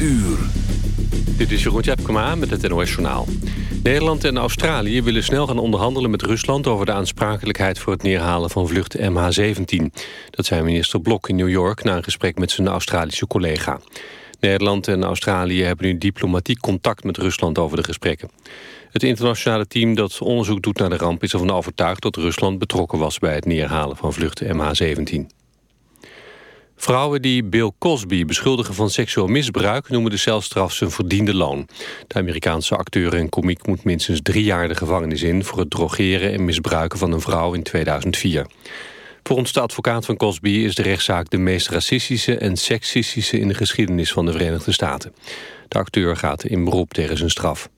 uur. Dit is Jeroen Tjepkema met het NOS Journaal. Nederland en Australië willen snel gaan onderhandelen met Rusland... over de aansprakelijkheid voor het neerhalen van vlucht MH17. Dat zei minister Blok in New York... na een gesprek met zijn Australische collega. Nederland en Australië hebben nu diplomatiek contact met Rusland over de gesprekken. Het internationale team dat onderzoek doet naar de ramp... is ervan overtuigd dat Rusland betrokken was bij het neerhalen van vlucht MH17. Vrouwen die Bill Cosby beschuldigen van seksueel misbruik... noemen de celstraf zijn verdiende loon. De Amerikaanse acteur en komiek moet minstens drie jaar de gevangenis in... voor het drogeren en misbruiken van een vrouw in 2004. Volgens de advocaat van Cosby is de rechtszaak de meest racistische en seksistische in de geschiedenis van de Verenigde Staten. De acteur gaat in beroep tegen zijn straf.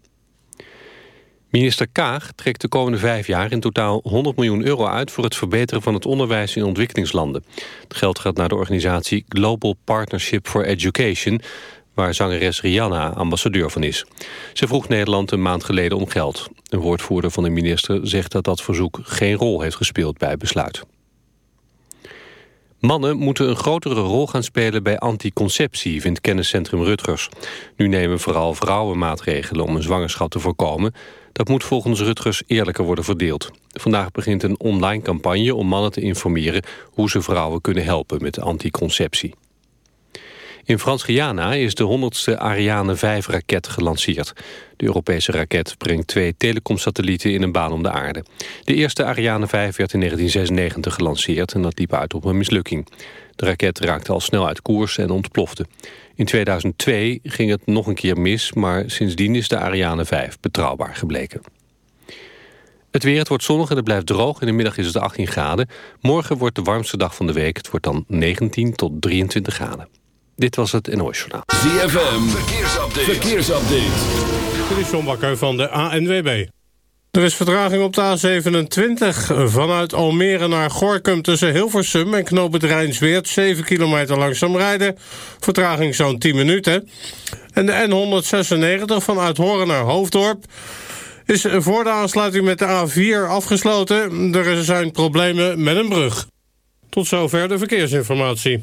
Minister Kaag trekt de komende vijf jaar in totaal 100 miljoen euro uit... voor het verbeteren van het onderwijs in ontwikkelingslanden. Het geld gaat naar de organisatie Global Partnership for Education... waar zangeres Rihanna ambassadeur van is. Ze vroeg Nederland een maand geleden om geld. Een woordvoerder van de minister zegt dat dat verzoek geen rol heeft gespeeld bij het besluit. Mannen moeten een grotere rol gaan spelen bij anticonceptie, vindt kenniscentrum Rutgers. Nu nemen vooral vrouwen maatregelen om een zwangerschap te voorkomen. Dat moet volgens Rutgers eerlijker worden verdeeld. Vandaag begint een online campagne om mannen te informeren... hoe ze vrouwen kunnen helpen met anticonceptie. In Frans-Guyana is de 100ste Ariane 5-raket gelanceerd. De Europese raket brengt twee telecomsatellieten in een baan om de aarde. De eerste Ariane 5 werd in 1996 gelanceerd en dat liep uit op een mislukking. De raket raakte al snel uit koers en ontplofte. In 2002 ging het nog een keer mis, maar sindsdien is de Ariane 5 betrouwbaar gebleken. Het weer, het wordt zonnig en het blijft droog. In de middag is het 18 graden. Morgen wordt de warmste dag van de week. Het wordt dan 19 tot 23 graden. Dit was het NOS Journaal. ZFM, verkeersupdate. verkeersupdate. Dit is John Bakker van de ANWB. Er is vertraging op de A27 vanuit Almere naar Gorkum... tussen Hilversum en Knoop Rijnsweert. 7 kilometer langzaam rijden. Vertraging zo'n 10 minuten. En de N196 vanuit Horen naar Hoofddorp... is voor de aansluiting met de A4 afgesloten. Er zijn problemen met een brug. Tot zover de verkeersinformatie.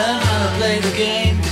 Learn how to play the game.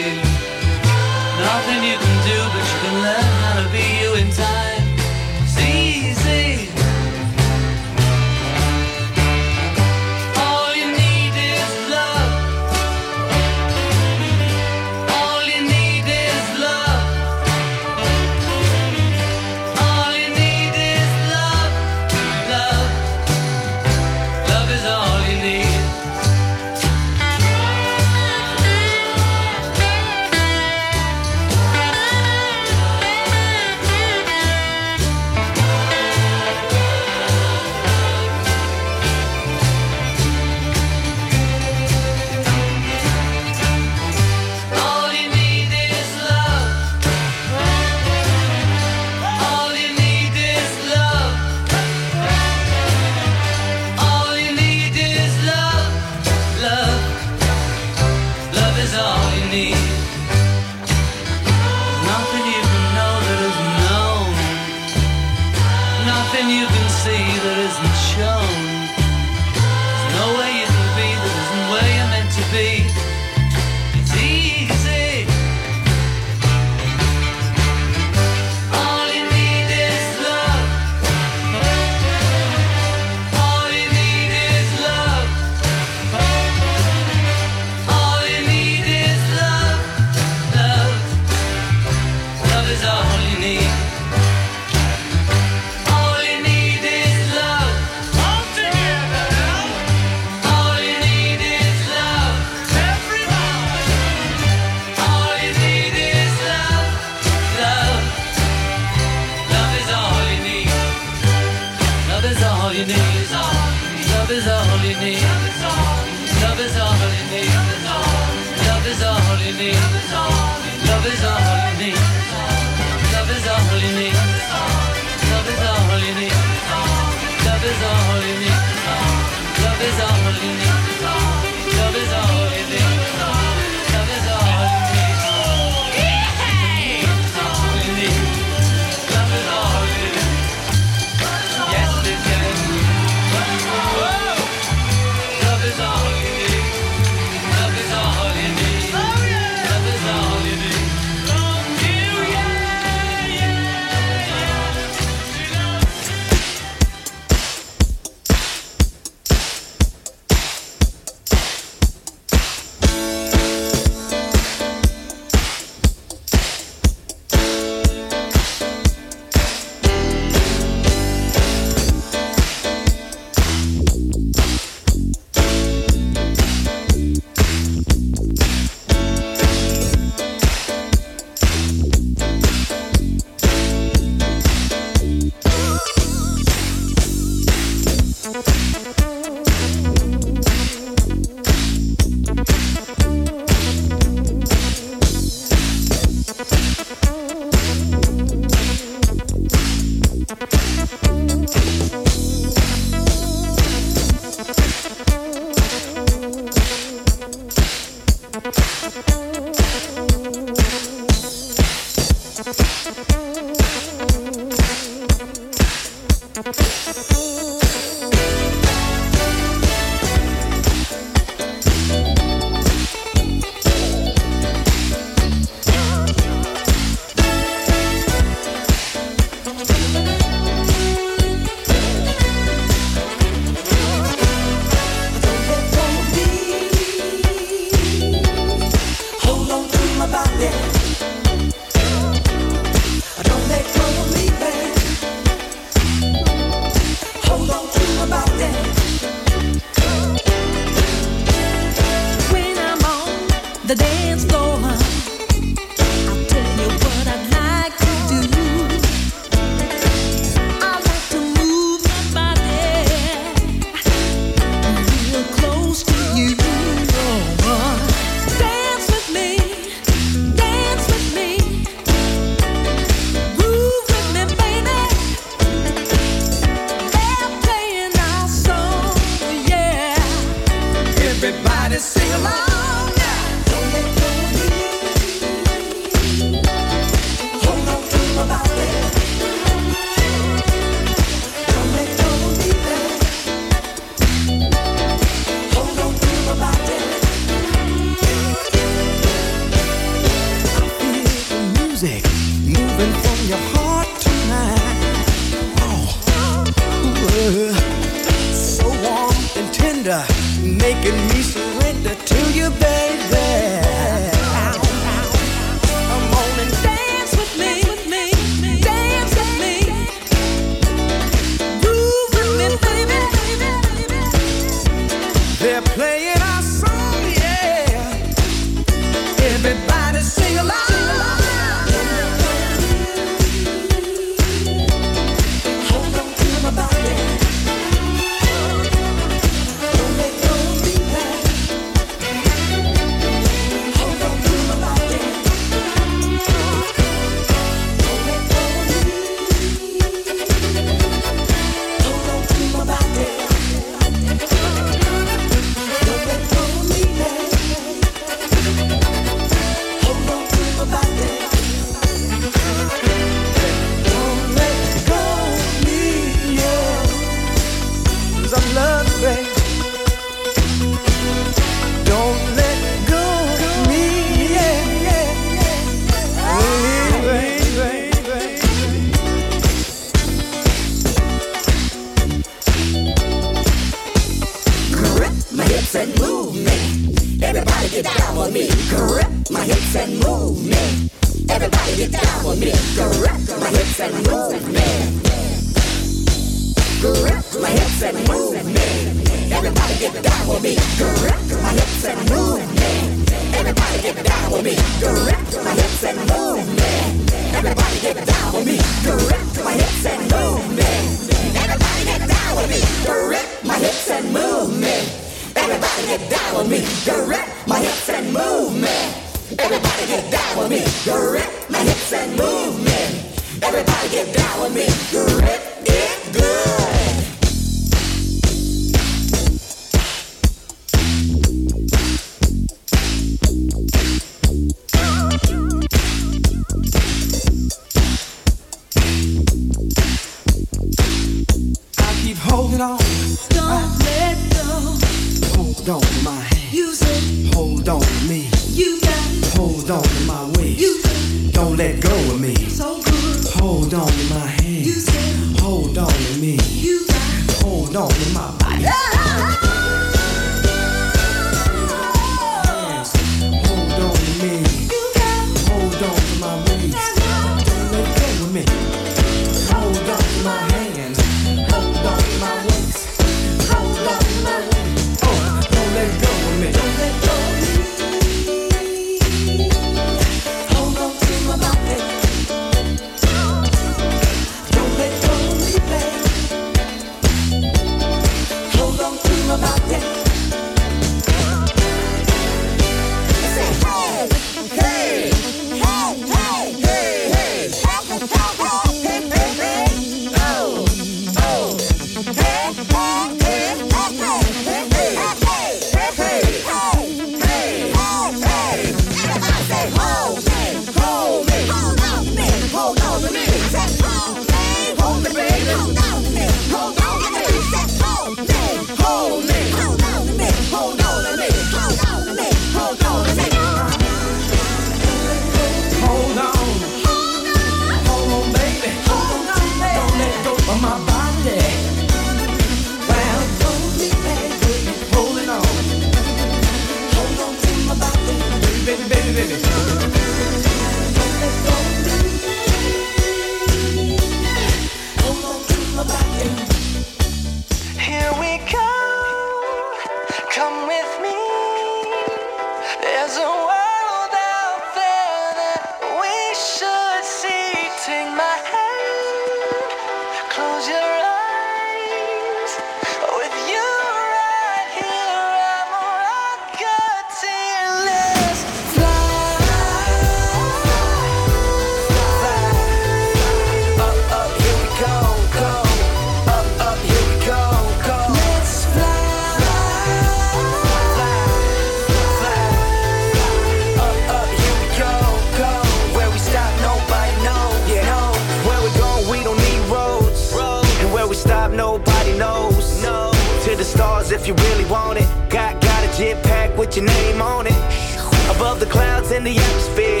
clouds in the atmosphere.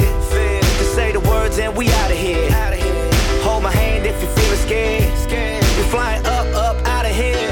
To say the words and we out of here. Hold my hand if you feeling scared. We're flying up, up, out of here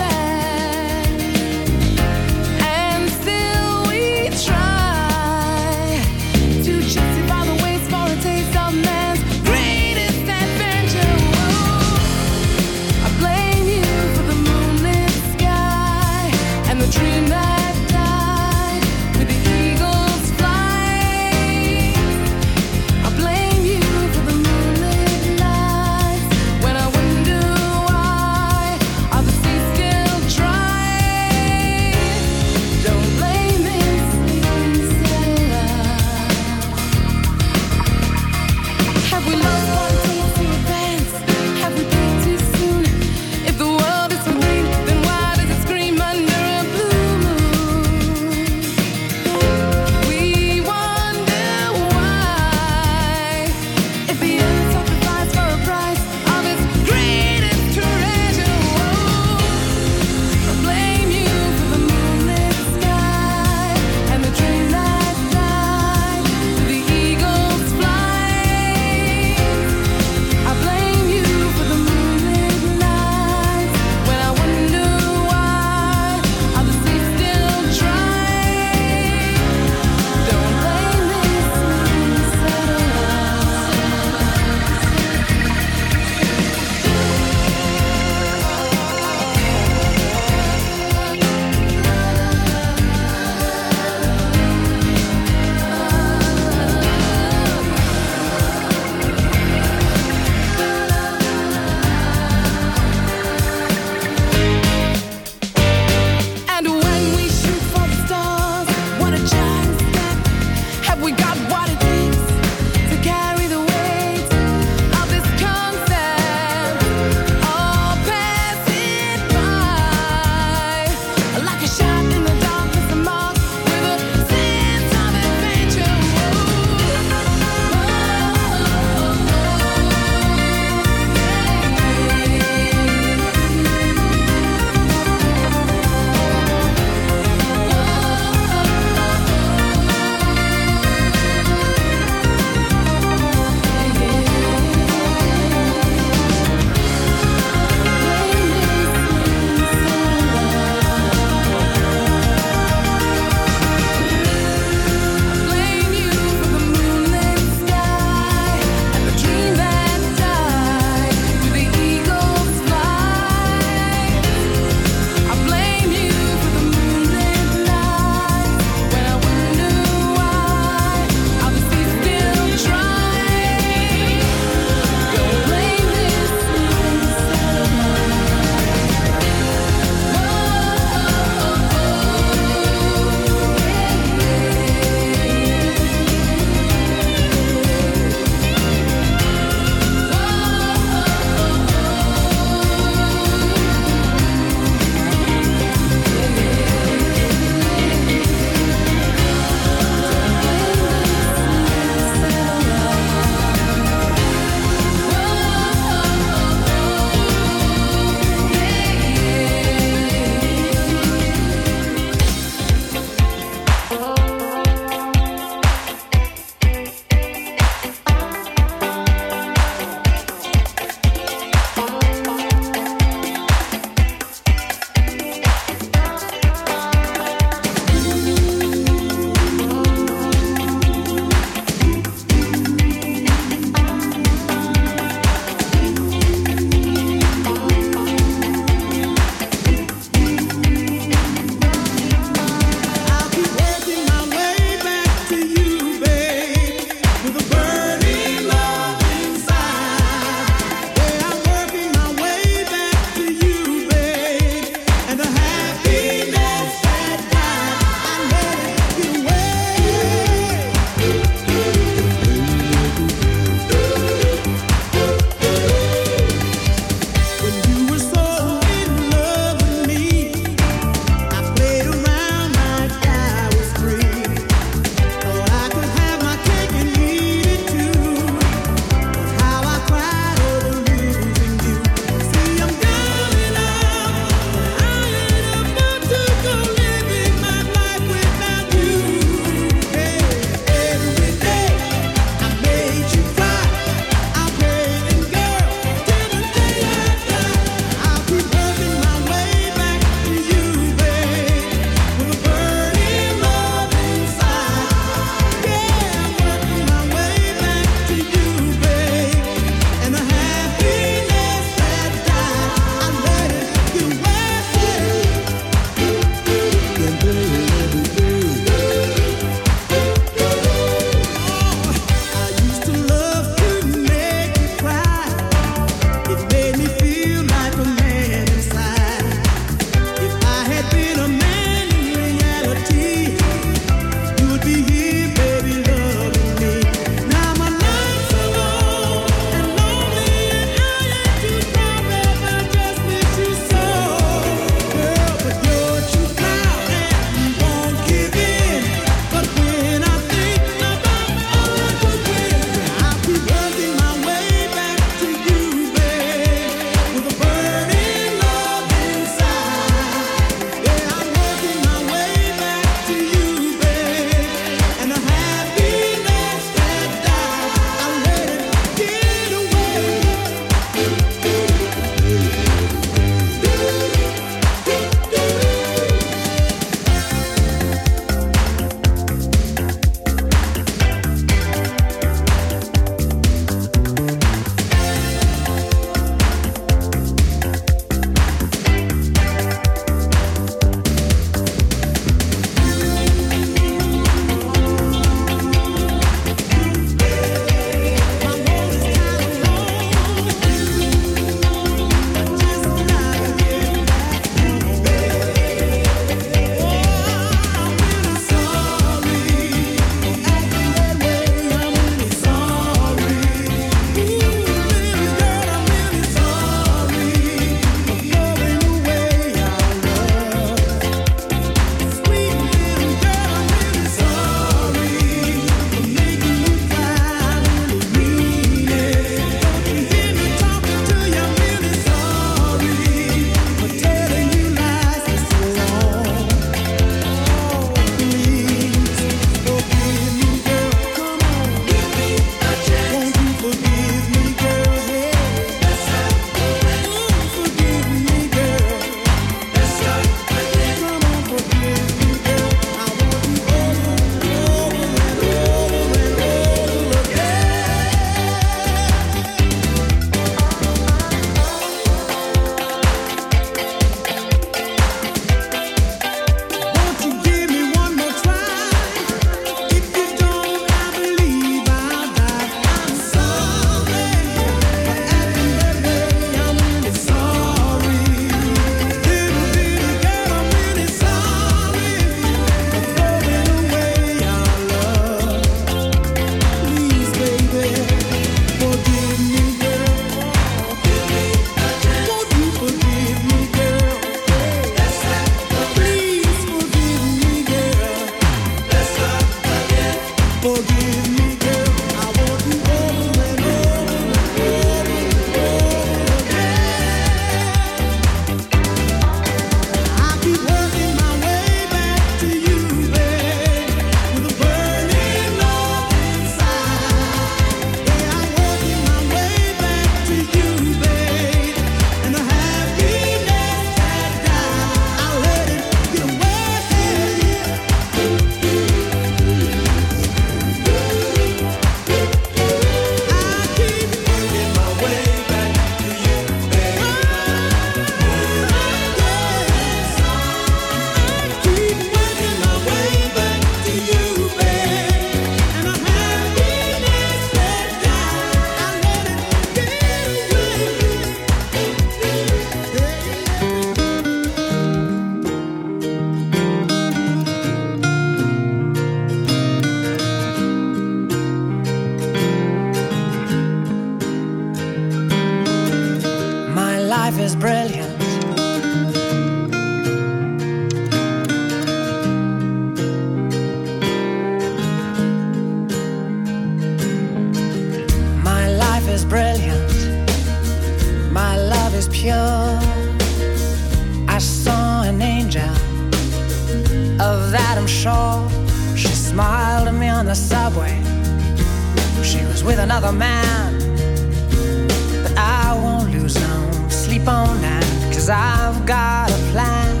Cause I've got a plan.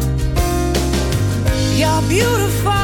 You're beautiful.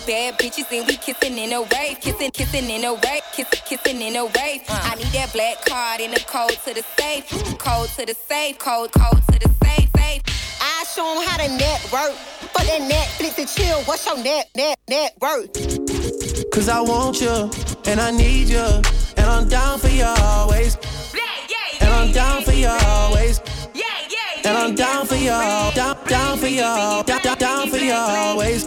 Two bad bitches and we kissing in a wave, kissing, kissing in a wave, kissing, kissing in a wave. Uh. I need that black card in the code to the safe, code to the safe, code, code to the safe, safe. I show 'em how to network. For that Netflix and chill, what's your net, net, net worth? Cause I want you and I need you. And I'm down for you always. And I'm down for you always. And I'm down for you, down, down for you, down, down, down for you always.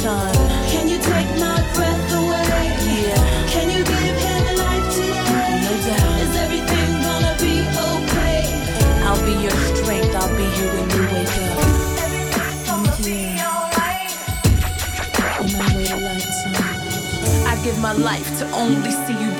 Can you take my breath away? Yeah. Can you give life today? No doubt. Is everything gonna be okay? I'll be your strength. I'll be here when you wake up. Be alright. I give my life to only see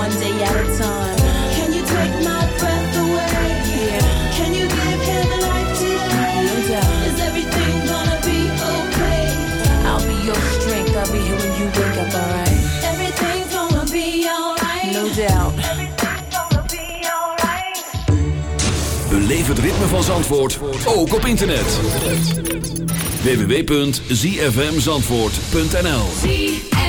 one day at a time. Can you take my breath away? Yeah. Can you give him life today? No doubt. Is everything gonna be okay? I'll be your strength. I'll be here when you wake up, alright? Everything's gonna be alright. No doubt. Beleef het ritme van Zandvoort, ook op internet. www.zfmzandvoort.nl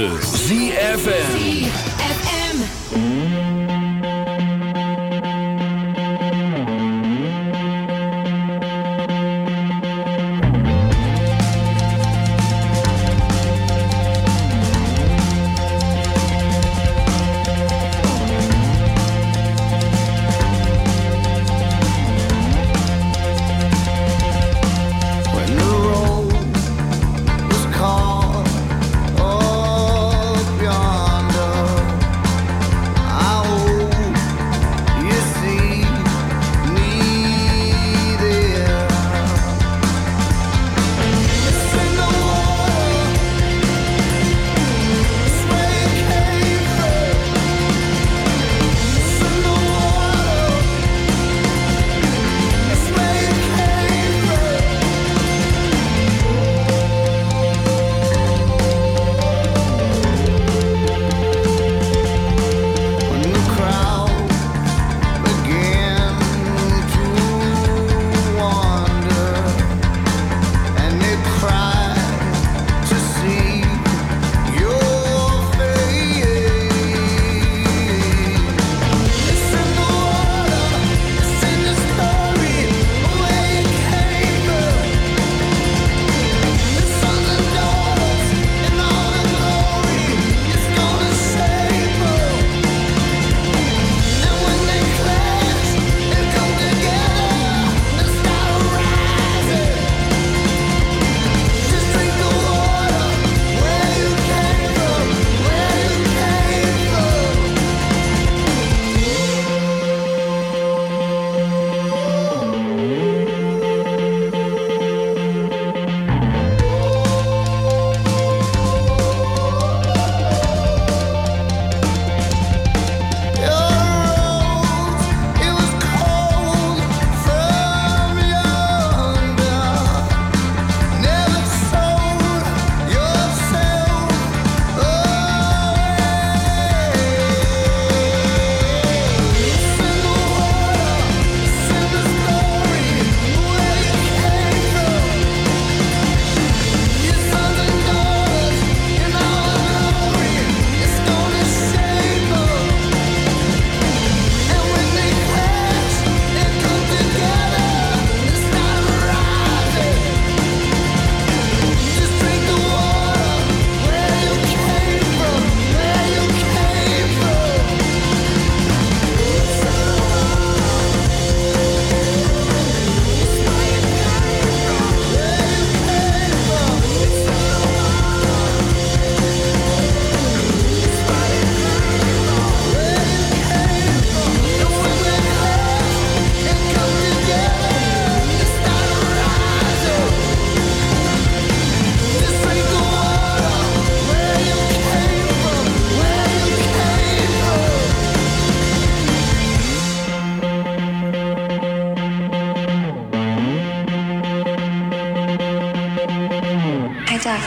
Mixes.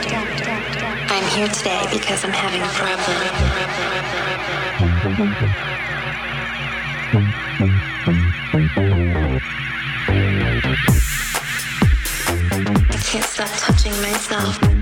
I'm here today because I'm having a problem. I can't stop touching myself.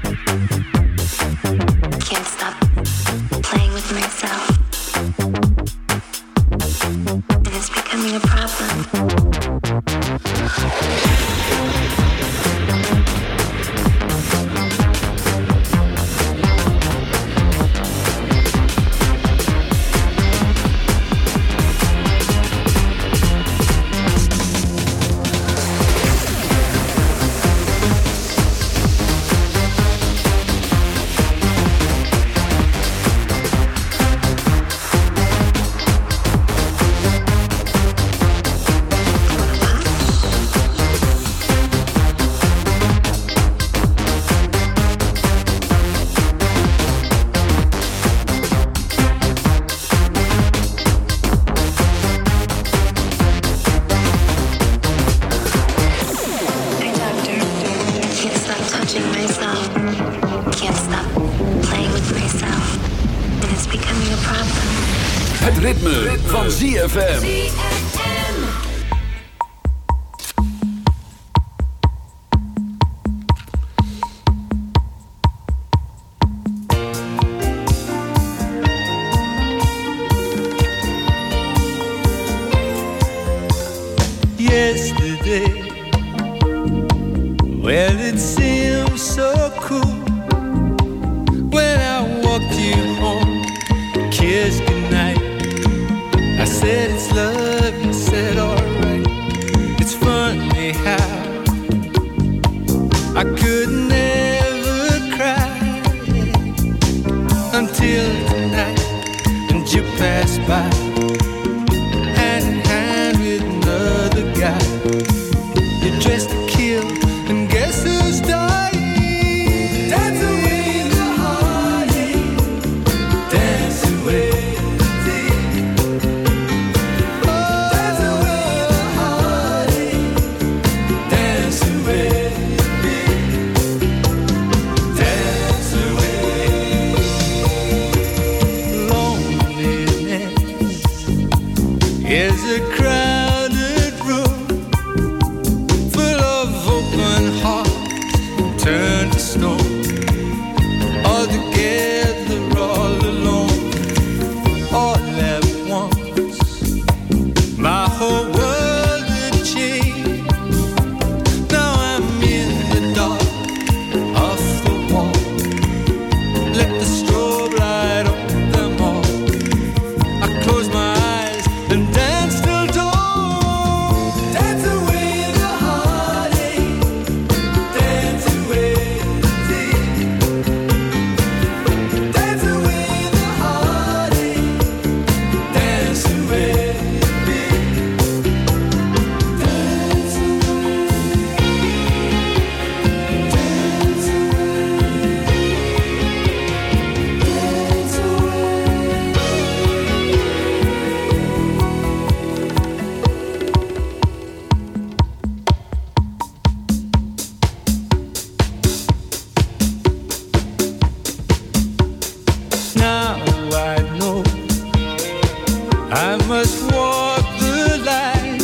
I must walk the line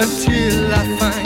until I find.